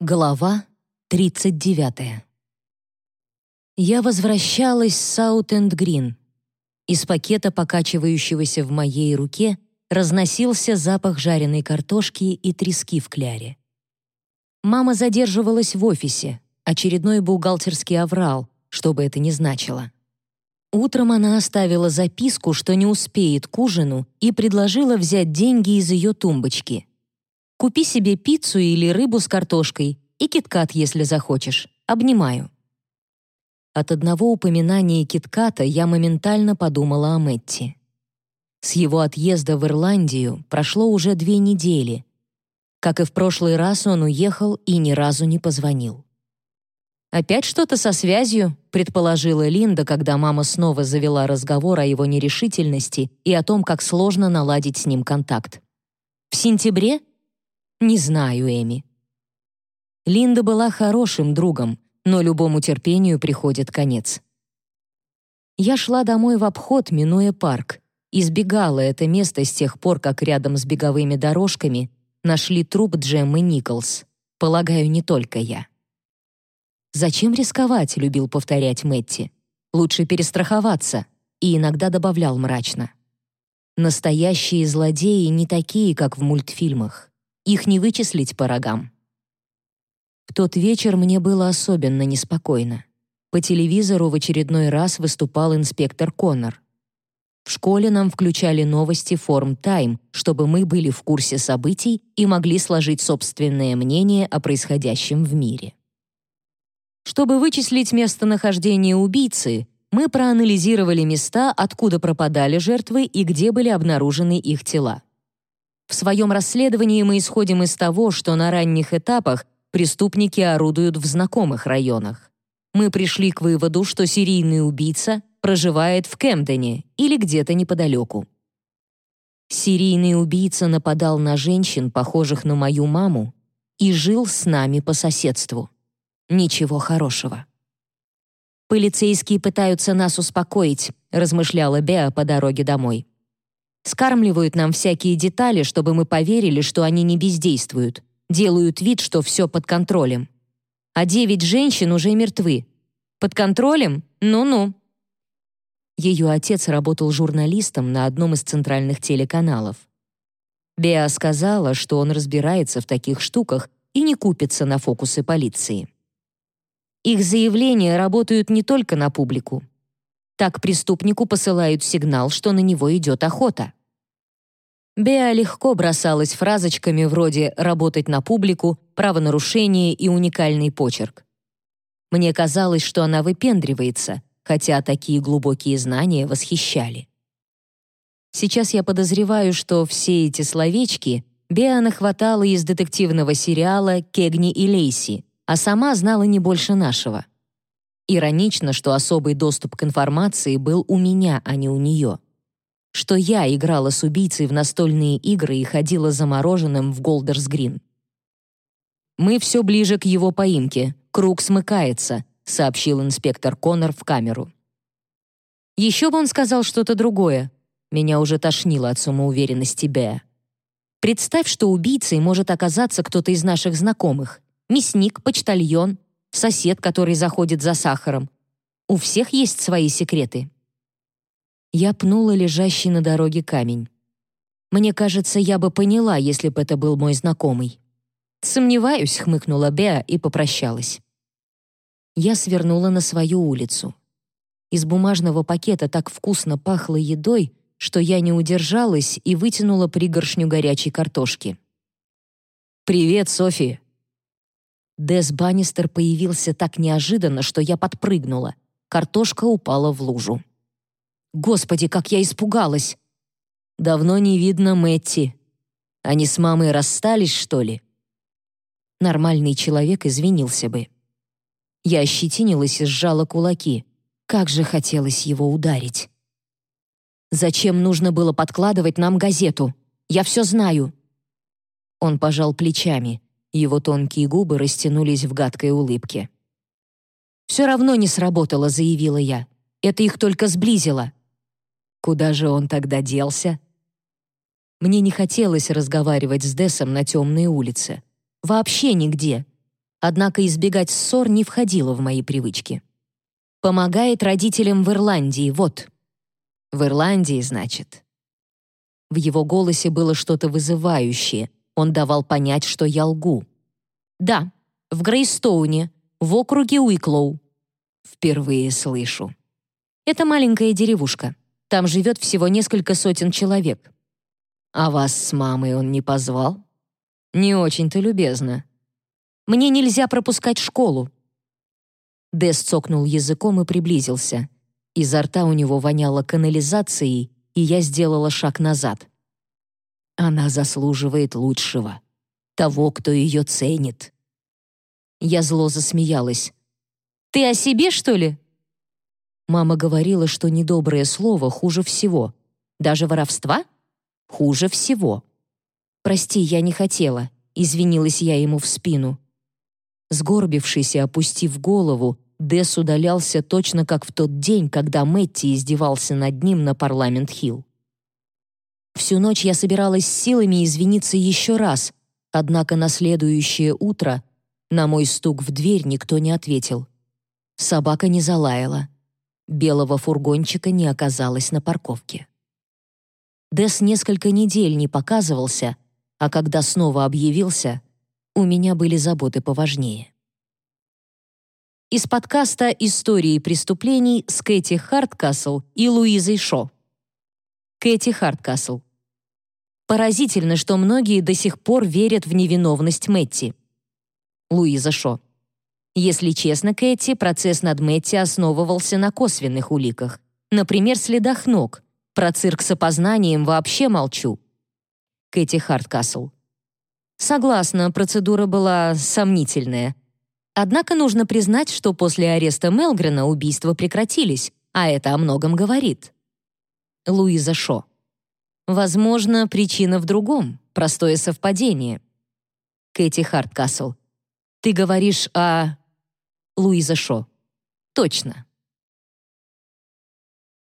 Глава 39. Я возвращалась с Саут-Энд-Грин. Из пакета, покачивающегося в моей руке, разносился запах жареной картошки и трески в кляре. Мама задерживалась в офисе, очередной бухгалтерский аврал, что бы это ни значило. Утром она оставила записку, что не успеет к ужину, и предложила взять деньги из ее тумбочки — Купи себе пиццу или рыбу с картошкой и киткат, если захочешь. Обнимаю». От одного упоминания китката я моментально подумала о Мэтти. С его отъезда в Ирландию прошло уже две недели. Как и в прошлый раз, он уехал и ни разу не позвонил. «Опять что-то со связью?» — предположила Линда, когда мама снова завела разговор о его нерешительности и о том, как сложно наладить с ним контакт. «В сентябре?» Не знаю, Эми. Линда была хорошим другом, но любому терпению приходит конец. Я шла домой в обход, минуя парк. Избегала это место с тех пор, как рядом с беговыми дорожками нашли труп Джеммы Николс. Полагаю, не только я. «Зачем рисковать?» — любил повторять Мэтти. «Лучше перестраховаться», и иногда добавлял мрачно. «Настоящие злодеи не такие, как в мультфильмах. Их не вычислить по рогам. В тот вечер мне было особенно неспокойно. По телевизору в очередной раз выступал инспектор Коннор. В школе нам включали новости форм Time, чтобы мы были в курсе событий и могли сложить собственное мнение о происходящем в мире. Чтобы вычислить местонахождение убийцы, мы проанализировали места, откуда пропадали жертвы и где были обнаружены их тела. В своем расследовании мы исходим из того, что на ранних этапах преступники орудуют в знакомых районах. Мы пришли к выводу, что серийный убийца проживает в Кемдене или где-то неподалеку. Серийный убийца нападал на женщин, похожих на мою маму, и жил с нами по соседству. Ничего хорошего. «Полицейские пытаются нас успокоить», — размышляла Беа по дороге домой. Скармливают нам всякие детали, чтобы мы поверили, что они не бездействуют. Делают вид, что все под контролем. А девять женщин уже мертвы. Под контролем? Ну-ну. Ее отец работал журналистом на одном из центральных телеканалов. Беа сказала, что он разбирается в таких штуках и не купится на фокусы полиции. Их заявления работают не только на публику. Так преступнику посылают сигнал, что на него идет охота. Беа легко бросалась фразочками вроде «работать на публику», «правонарушение» и «уникальный почерк». Мне казалось, что она выпендривается, хотя такие глубокие знания восхищали. Сейчас я подозреваю, что все эти словечки Беа нахватала из детективного сериала «Кегни и Лейси», а сама знала не больше нашего. Иронично, что особый доступ к информации был у меня, а не у нее что я играла с убийцей в настольные игры и ходила замороженным в Голдерс-Грин. «Мы все ближе к его поимке. Круг смыкается», — сообщил инспектор Коннор в камеру. Еще бы он сказал что-то другое. Меня уже тошнило от самоуверенности Беа. Представь, что убийцей может оказаться кто-то из наших знакомых. Мясник, почтальон, сосед, который заходит за сахаром. У всех есть свои секреты. Я пнула лежащий на дороге камень. Мне кажется, я бы поняла, если бы это был мой знакомый. «Сомневаюсь», — хмыкнула Беа и попрощалась. Я свернула на свою улицу. Из бумажного пакета так вкусно пахло едой, что я не удержалась и вытянула пригоршню горячей картошки. «Привет, Софи!» Дес Баннистер появился так неожиданно, что я подпрыгнула. Картошка упала в лужу. Господи, как я испугалась! Давно не видно Мэтти. Они с мамой расстались, что ли? Нормальный человек извинился бы. Я ощетинилась и сжала кулаки. Как же хотелось его ударить. Зачем нужно было подкладывать нам газету? Я все знаю. Он пожал плечами. Его тонкие губы растянулись в гадкой улыбке. «Все равно не сработало», — заявила я. «Это их только сблизило. Куда же он тогда делся? Мне не хотелось разговаривать с Десом на темной улице. Вообще нигде. Однако избегать ссор не входило в мои привычки. Помогает родителям в Ирландии, вот. В Ирландии, значит. В его голосе было что-то вызывающее. Он давал понять, что я лгу. Да, в Грейстоуне, в округе Уиклоу. Впервые слышу. Это маленькая деревушка. Там живет всего несколько сотен человек. А вас с мамой он не позвал? Не очень-то любезно. Мне нельзя пропускать школу. Дэс цокнул языком и приблизился. Изо рта у него воняло канализацией, и я сделала шаг назад. Она заслуживает лучшего. Того, кто ее ценит. Я зло засмеялась. «Ты о себе, что ли?» Мама говорила, что недоброе слово хуже всего. Даже воровства? Хуже всего. «Прости, я не хотела», — извинилась я ему в спину. Сгорбившись и опустив голову, Дэс удалялся точно как в тот день, когда Мэтти издевался над ним на Парламент-Хилл. Всю ночь я собиралась силами извиниться еще раз, однако на следующее утро на мой стук в дверь никто не ответил. Собака не залаяла. Белого фургончика не оказалось на парковке. Дэс несколько недель не показывался, а когда снова объявился, у меня были заботы поважнее. Из подкаста «Истории преступлений» с Кэти Харткасл и Луизой Шо. Кэти Харткасл. Поразительно, что многие до сих пор верят в невиновность Мэтти. Луиза Шо. Если честно, Кэти, процесс над Мэтти основывался на косвенных уликах. Например, следах ног. Про цирк с опознанием вообще молчу. Кэти Харткасл. Согласна, процедура была сомнительная. Однако нужно признать, что после ареста Мелгрена убийства прекратились, а это о многом говорит. Луиза Шо. Возможно, причина в другом, простое совпадение. Кэти Харткасл. Ты говоришь о... Луиза Шо. Точно.